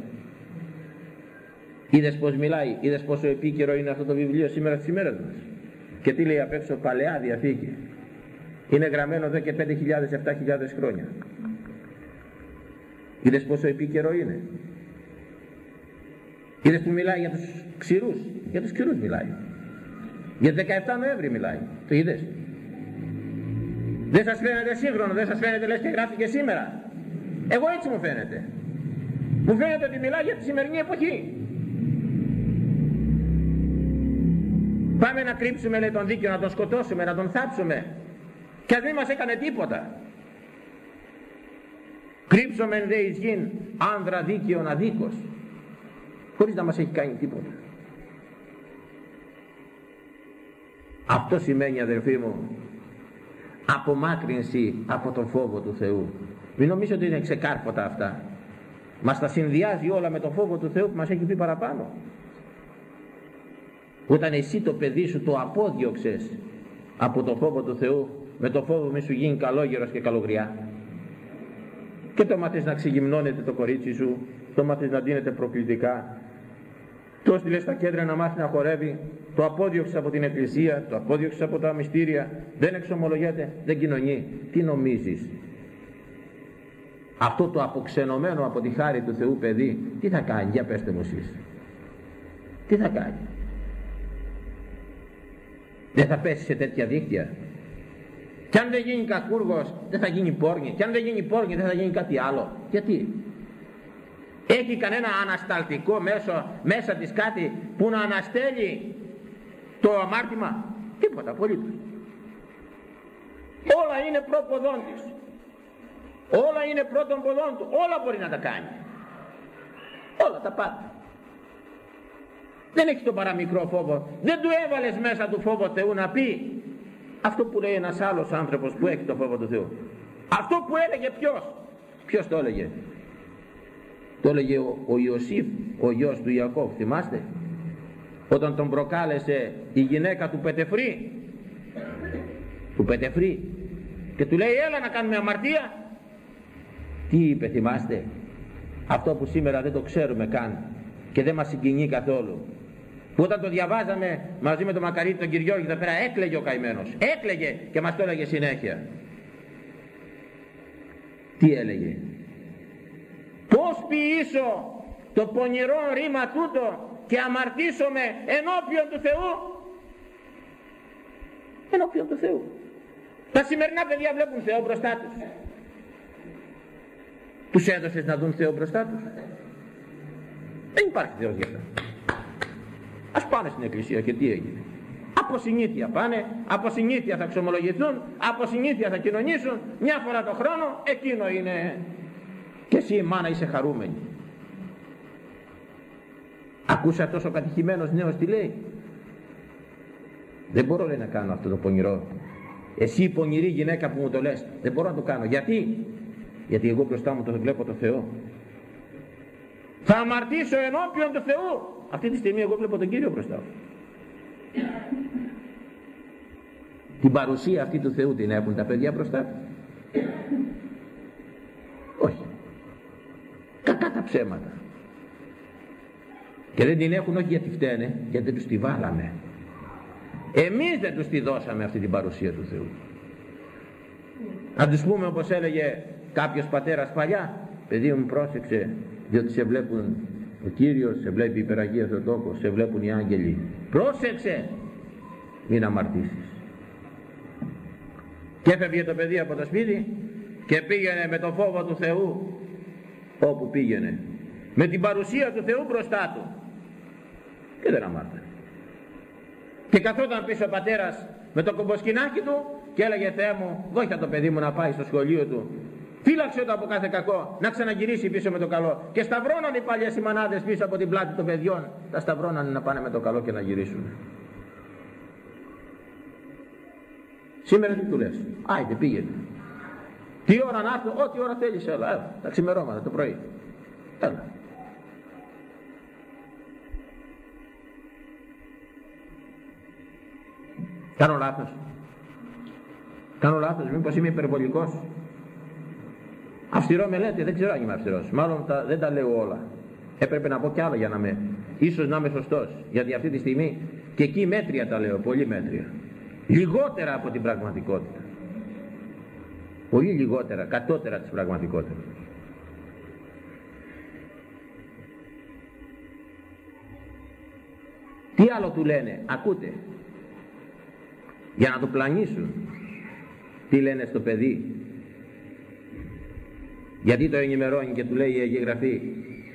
Είδες πως μιλάει είδες πόσο επίκαιρο είναι αυτό το βιβλίο σήμερα στις ημέρες μας. Και τι λέει απ' έξω παλαιά διαθήκη είναι γραμμένο εδώ και 5.000-7.000 χρόνια. Είδες πόσο επίκαιρο είναι. Είδες που μιλάει για τους ξηρούς. Για τους ξηρούς μιλάει για 17 Νοέμβρη μιλάει το είδες; Δεν σας φαίνεται σύγχρονο δεν σας φαίνεται λες και γράφει σήμερα εγώ έτσι μου φαίνεται μου φαίνεται ότι μιλάει για τη σημερινή εποχή Πάμε να κρύψουμε λέει τον δίκαιο, να τον σκοτώσουμε, να τον θάψουμε. Και αν δεν μας έκανε τίποτα. Κρύψουμε δε εις γην άνδρα δίκαιον αδίκος. Χωρίς να μας έχει κάνει τίποτα. Αυτό σημαίνει αδερφοί μου απομάκρυνση από τον φόβο του Θεού. Μην νομίζω ότι είναι ξεκάρποτα αυτά. Μας τα συνδυάζει όλα με τον φόβο του Θεού που μας έχει πει παραπάνω όταν εσύ το παιδί σου το απόδιωξες από το φόβο του Θεού με το φόβο μη σου γίνει καλόγερος και καλογριά και το μάθεις να ξεγυμνώνεται το κορίτσι σου το μάθεις να δίνεται προκλητικά το έστειλε στα κέντρα να μάθει να χορεύει το απόδιωξες από την εκκλησία το απόδιωξες από τα μυστήρια δεν εξομολογέται, δεν κοινωνεί. Τι νομίζεις; Αυτό το αποξενωμένο από τη χάρη του Θεού παιδί τι θα κάνει; Για πέστε μου εσείς. Τι θα κάνει; Δεν θα πέσει σε τέτοια δίκτυα και αν δεν γίνει κακούργος δεν θα γίνει πόρνη. Και αν δεν γίνει πόρνη δεν θα γίνει κάτι άλλο. Γιατί; Έχει κανένα ανασταλτικό μέσο μέσα της κάτι που να αναστέλει το αμάρτημα; Τίποτα απολύτως. Όλα είναι προποδόν της. Όλα είναι πρώτον ποδόν του. Όλα μπορεί να τα κάνει. Όλα τα πάντα δεν έχει τον παραμικρό φόβο. Δεν του έβαλες μέσα του φόβο Θεού να πει αυτό που λέει ένας άλλος άνθρωπος που έχει το φόβο του Θεού. Αυτό που έλεγε ποιος; Ποιος το έλεγε; Το έλεγε ο, ο Ιωσήφ ο γιος του Ιακώβ θυμάστε; Όταν τον προκάλεσε η γυναίκα του Πετεφρή του Πετεφρή και του λέει έλα να κάνουμε αμαρτία τι είπε θυμάστε; Αυτό που σήμερα δεν το ξέρουμε καν και δεν μας συγκινεί καθόλου. Που όταν το διαβάζαμε μαζί με τον Μακαρίτη τον Κυριώργη εδώ πέρα έκλαιγε ο καημένος. Έκλαιγε και μας το έλεγε συνέχεια. Τι έλεγε; Πως ποιήσω το πονηρό ρήμα τούτο και αμαρτήσομαι ενώπιον του Θεού; Ενώπιον του Θεού. Τα σημερινά παιδιά βλέπουν Θεό μπροστά τους. Τους έδωσες να δουν Θεό μπροστά τους. Δεν υπάρχει Θεός για αυτά. Ας πάνε στην εκκλησία και τι έγινε. Από συνήθεια πάνε, από συνήθεια θα ξομολογηθούν, από συνήθεια θα κοινωνήσουν, μια φορά το χρόνο, εκείνο είναι. Και εσύ η μάνα είσαι χαρούμενη. Ακούσα τόσο κατηχημένος νέος τι λέει. Δεν μπορώ λέει, να κάνω αυτό το πονηρό. Εσύ η πονηρή γυναίκα που μου το λες, δεν μπορώ να το κάνω. Γιατί, γιατί εγώ μπροστά μου το βλέπω το Θεό. Θα αμαρτήσω ενώπιον του Θεού αυτή τη στιγμή εγώ βλέπω τον Κύριο μπροστά μου. Την παρουσία αυτή του Θεού την έχουν τα παιδιά μπροστά; Του. Όχι. Κακά τα ψέματα. Και δεν την έχουν όχι γιατί φταίνε, γιατί δεν τους τη βάλαμε. Εμείς δεν τους τη δώσαμε αυτή την παρουσία του Θεού. Να τους πούμε όπως έλεγε κάποιος πατέρας παλιά, παιδί μου πρόσεξε, διότι σε βλέπουν ο Κύριος σε βλέπει υπεραγία στον τόπο, σε βλέπουν οι άγγελοι. Πρόσεξε, μην αμαρτήσεις. Και έφευγε το παιδί από το σπίτι και πήγαινε με το φόβο του Θεού όπου πήγαινε. Με την παρουσία του Θεού μπροστά του. Και δεν αμάρτανε. Και καθόταν πίσω ο πατέρας με το κομποσκινάκι του και έλεγε Θεέ μου δώχια το παιδί μου να πάει στο σχολείο του Φύλαξε το από κάθε κακό, να ξαναγυρίσει πίσω με το καλό. Και σταυρώναν οι παλιές οι μανάδες πίσω από την πλάτη των παιδιών. Τα σταυρώναν να πάνε με το καλό και να γυρίσουν. Σήμερα τι του λες; Άιτε πήγαινε. Τι ώρα να έρθω, ό,τι ώρα θέλεις έλα, έλα, τα ξημερώματα το πρωί. Έλα. Κάνω λάθος. Κάνω λάθος, μήπως είμαι υπερβολικός. Αυστηρό με λέτε, δεν ξέρω αν είμαι αυστηρός. Μάλλον τα, δεν τα λέω όλα. Έπρεπε να πω κι άλλα για να με, ίσως να είμαι σωστός. Γιατί αυτή τη στιγμή και εκεί μέτρια τα λέω, πολύ μέτρια. Λιγότερα από την πραγματικότητα. Πολύ λιγότερα, κατώτερα της πραγματικότητας. Τι άλλο του λένε, ακούτε, για να το πλανήσουν. Τι λένε στο παιδί. Γιατί το ενημερώνει και του λέει η Αγία Γραφή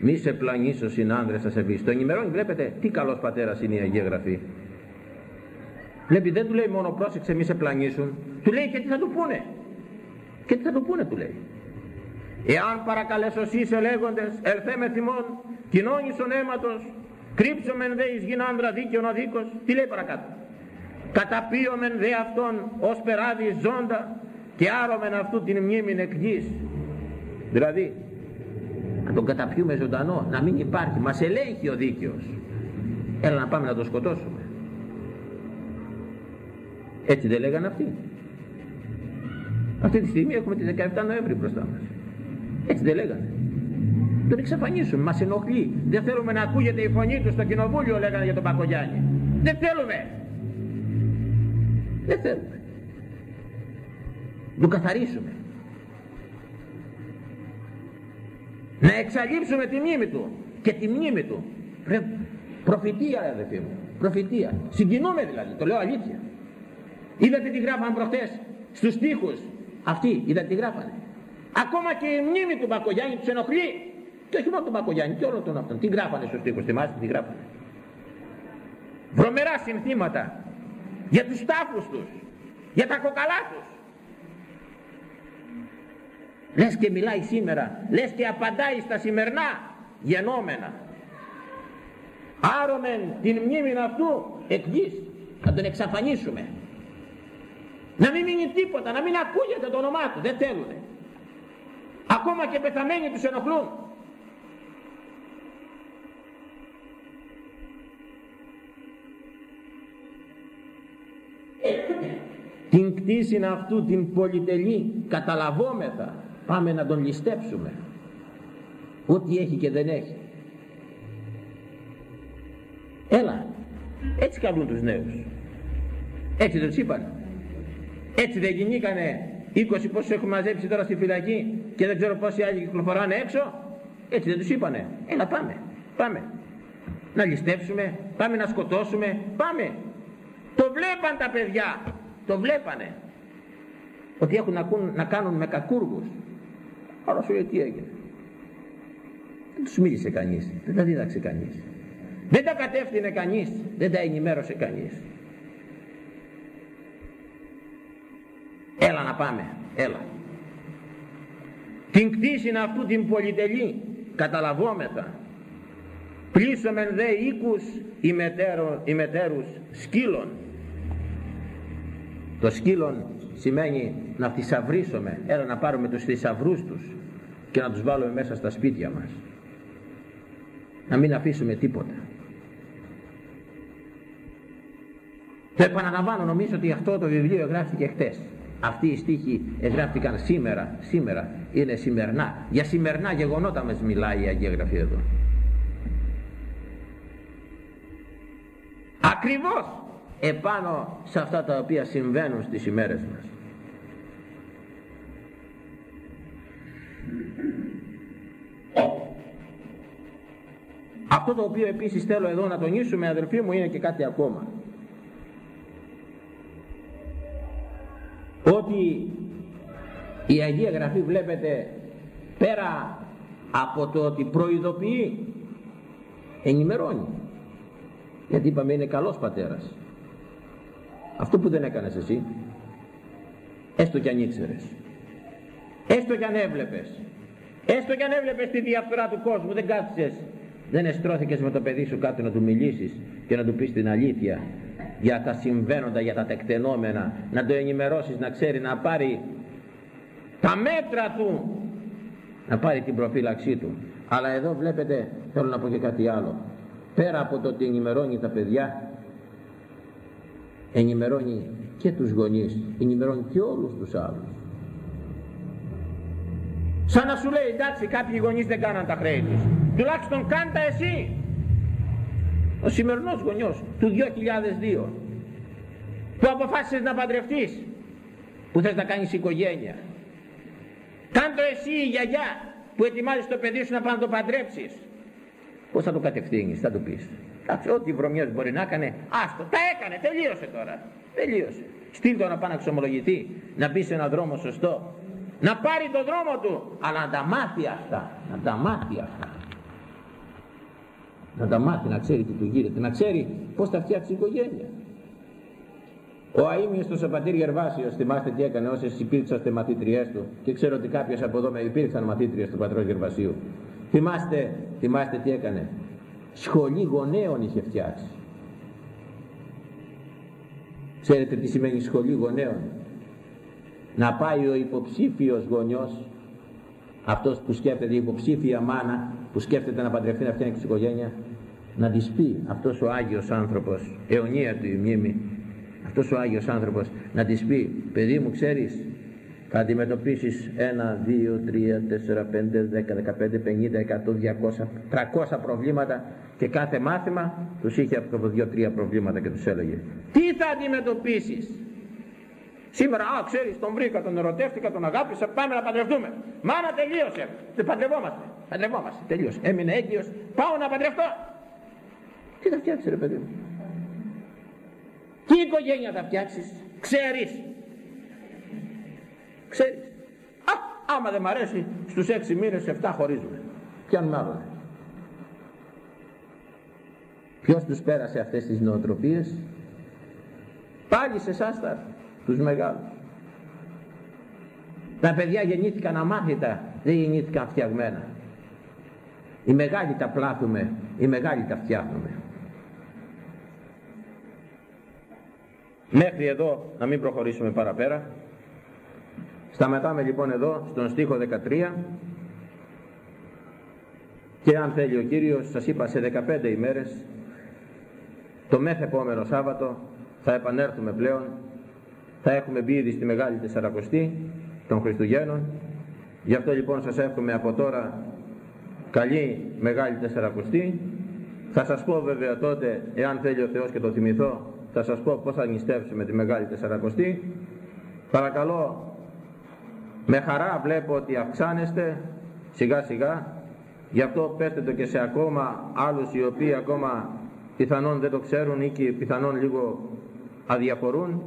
μη σε πλανήσω συνάνδρες θα σε πεις. Το ενημερώνει βλέπετε τι καλός πατέρας είναι η Αγία Γραφή. Βλέπει δεν του λέει μόνο πρόσεξε μη σε πλανήσουν. Του λέει και τι θα του πούνε. Και τι θα του πούνε του λέει. Εάν παρακαλέσω σε λέγοντες ελθέ με θυμών κοινώνησον αίματος κρύψομεν δε εις γιν άνδρα δίκαιον αδίκος. Τι λέει παρακάτω καταπίωμεν δε αυτόν ως περάδι ζώντα και άρωμεν αυτού την μνήμην εκ γης. Δηλαδή, να τον καταπιούμε ζωντανό, να μην υπάρχει, μας ελέγχει ο δίκαιος. Έλα να πάμε να τον σκοτώσουμε. Έτσι δεν λέγανε αυτοί. Αυτή τη στιγμή έχουμε τη 17 Νοέμβρη μπροστά μας. Έτσι δεν λέγανε. Τον εξαφανίσουμε, μας ενοχλεί. Δεν θέλουμε να ακούγεται η φωνή τους στο κοινοβούλιο λέγανε για τον Πακογιάννη. Δεν θέλουμε. Δεν θέλουμε. Του καθαρίσουμε. Να εξαλείψουμε τη μνήμη του και τη μνήμη του. Ρε, προφητεία αδερφοί μου. Προφητεία. Συγκινούμε δηλαδή. Το λέω αλήθεια. Είδατε τι γράφαν προχτές; Στους τοίχους. Αυτοί είδατε τι γράφανε. Ακόμα και η μνήμη του Μπακογιάννη τους ενοχλεί. Και όχι μόνο τον Μπακογιάννη και όλων των αυτών. Τι γράφανε στους τοίχους. Θυμάστε τι γράφανε. Βρωμερά συνθήματα για τους τάφους τους, για τα κοκαλά τους. Λες και μιλάει σήμερα, λες και απαντάει στα σημερινά γενόμενα. Άρωμεν την μνήμη αυτού εκ γης, να τον εξαφανίσουμε. Να μην μείνει τίποτα, να μην ακούγεται το όνομά του, δεν θέλουνε. Ακόμα και πεθαμένοι τους ενοχλούν. την κτήση αυτού την πολυτελή καταλαβόμεθα. Πάμε να τον ληστέψουμε. Ό,τι έχει και δεν έχει. Έλα έτσι καλούν τους νέους. Έτσι δεν τους είπαν έτσι δεν γινήκανε 20 πόσους έχουμε μαζέψει τώρα στη φυλακή και δεν ξέρω πόσοι άλλοι κυκλοφοράνε έξω. Έτσι δεν τους είπανε. Έλα πάμε. Πάμε. Να ληστέψουμε πάμε να σκοτώσουμε. Πάμε. Το βλέπαν τα παιδιά. Το βλέπανε. Ότι έχουν να, να κάνουν με κακούργους. Αλλά σου λέει τι έγινε. Δεν τους μίλησε κανείς. Δεν τα δίδαξε κανείς. Δεν τα κατεύθυνε κανείς. Δεν τα ενημέρωσε κανείς έλα να πάμε έλα την κτήση αυτού την πολυτελή καταλαβόμεθα πλήσωμεν δε οίκους ημετέρους σκύλων το σκύλον σημαίνει να θησαυρίσουμε, έλα να πάρουμε τους θησαυρούς τους και να τους βάλουμε μέσα στα σπίτια μας. Να μην αφήσουμε τίποτα. Το επαναλαμβάνω, νομίζω ότι αυτό το βιβλίο εγγράφηκε χτες. Αυτοί οι στίχοι εγγράφηκαν σήμερα, σήμερα, είναι σημερινά. Για σημερινά γεγονότα μας μιλάει η Αγία Γραφή εδώ. Ακριβώς επάνω σε αυτά τα οποία συμβαίνουν στις ημέρες μας. Αυτό το οποίο επίσης θέλω εδώ να τονίσουμε αδερφοί μου είναι και κάτι ακόμα. Ότι η Αγία Γραφή βλέπετε πέρα από το ότι προειδοποιεί ενημερώνει. Γιατί είπαμε είναι καλός πατέρας. Αυτό που δεν έκανες εσύ έστω κι αν ήξερες. Έστω κι αν έβλεπες. Έστω κι αν έβλεπες τη διαφθορά του κόσμου δεν κάθισες. Δεν εστρώθηκες με το παιδί σου κάτω να του μιλήσεις και να του πεις την αλήθεια για τα συμβαίνοντα, για τα τεκτενόμενα. Να το ενημερώσεις, να ξέρει, να πάρει τα μέτρα του. Να πάρει την προφύλαξή του. Αλλά εδώ βλέπετε θέλω να πω και κάτι άλλο. Πέρα από το ότι ενημερώνει τα παιδιά ενημερώνει και τους γονείς ενημερώνει και όλους τους άλλους. Σαν να σου λέει εντάξει κάποιοι γονείς δεν κάναν τα χρέη τους. Τουλάχιστον κάντα εσύ ο σημερινός γονιός του 2002 που αποφάσισες να παντρευτείς που θες να κάνεις οικογένεια. Κάντο εσύ η γιαγιά που ετοιμάζεις το παιδί σου να πάει να το παντρέψεις πως θα το κατευθύνεις θα το πεις. Εντάξει ό,τι βρωμιές μπορεί να έκανε άστο τα έκανε τελείωσε τώρα τελείωσε. Στείλ το να πάει να ξομολογηθεί να μπει σε έναν δρόμο σωστό να πάρει τον δρόμο του αλλά να τα μάθει αυτά να τα μάθει αυτά να τα μάθει να ξέρει τι του γίνεται να ξέρει πως θα φτιάξει η οικογένεια ο Αΐμιος του Σαπατήρ Γερβάσιος, θυμάστε τι έκανε όσες υπήρξατε μαθήτριές του και ξέρω ότι κάποιες από εδώ με υπήρξαν μαθήτριες του πατρός Γερβασίου. Θυμάστε, θυμάστε τι έκανε. Σχολή γονέων είχε φτιάξει. Ξέρετε τι σημαίνει σχολή γονέων; Να πάει ο υποψήφιος γονιός, αυτός που σκέφτεται η υποψήφια μάνα, που σκέφτεται να παντρευτεί να φτιάξει οικογένεια, να της πει αυτός ο Άγιος άνθρωπος, αιωνία του η μνήμη, αυτός ο Άγιος άνθρωπος να της πει παιδί μου ξέρεις θα αντιμετωπίσεις 1, 2, 3, 4, 5, 10, 15, 50, 100, 200, 300 προβλήματα και κάθε μάθημα τους είχε από 2-3 προβλήματα και τους έλεγε τι θα αντιμετωπίσεις; Σήμερα, α, ξέρεις, τον βρήκα, τον ερωτεύτηκα, τον αγάπησα, πάμε να παντρευτούμε. Μάνα τελείωσε. Δεν παντρευόμαστε. Παντρευόμαστε. Τελείωσε. Έμεινε έγκυος. Πάω να παντρευτώ. Τι θα φτιάξεις, ρε παιδί μου; Τι οικογένεια θα φτιάξεις, ξέρεις; Ξέρεις. Α, άμα δεν μ' αρέσει, στους έξι μήνες, εφτά χωρίζουμε. Πιάνουμε άλλο. Ποιος τους πέρασε αυτές τις νοοτροπίες; Πάλι σε εσάς θα τους μεγάλους. Τα παιδιά γεννήθηκαν αμάθητα, δεν γεννήθηκαν φτιαγμένα. Οι μεγάλοι τα πλάθουμε, οι μεγάλοι τα φτιάχνουμε. Μέχρι εδώ να μην προχωρήσουμε παραπέρα. Σταματάμε λοιπόν εδώ στον στίχο 13 και αν θέλει ο Κύριος σας είπα σε 15 ημέρες το μεθ επόμενο Σάββατο θα επανέλθουμε πλέον θα έχουμε μπει ήδη στη Μεγάλη Τεσσαρακοστή των Χριστουγέννων γι' αυτό λοιπόν σας εύχομαι από τώρα καλή Μεγάλη Τεσσαρακοστή. Θα σας πω βέβαια τότε εάν θέλει ο Θεός και το θυμηθώ θα σας πω πώς θα νηστεύσουμε τη Μεγάλη Τεσσαρακοστή. Παρακαλώ με χαρά βλέπω ότι αυξάνεστε. Σιγά σιγά. Γι' αυτό πέστε το και σε ακόμα άλλους οι οποίοι ακόμα πιθανόν δεν το ξέρουν ή και πιθανόν λίγο αδιαφορούν.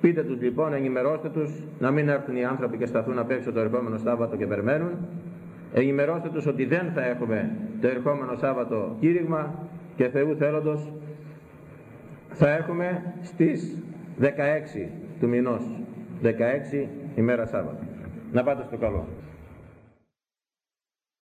Πείτε τους λοιπόν ενημερώστε τους να μην έρθουν οι άνθρωποι και σταθούν απ' έξω το ερχόμενο Σάββατο και περιμένουν ενημερώστε τους ότι δεν θα έχουμε το ερχόμενο Σάββατο κήρυγμα και Θεού θέλοντος θα έχουμε στις 16 του μηνός. 16 ημέρα Σάββατο. Να πάτε στο καλό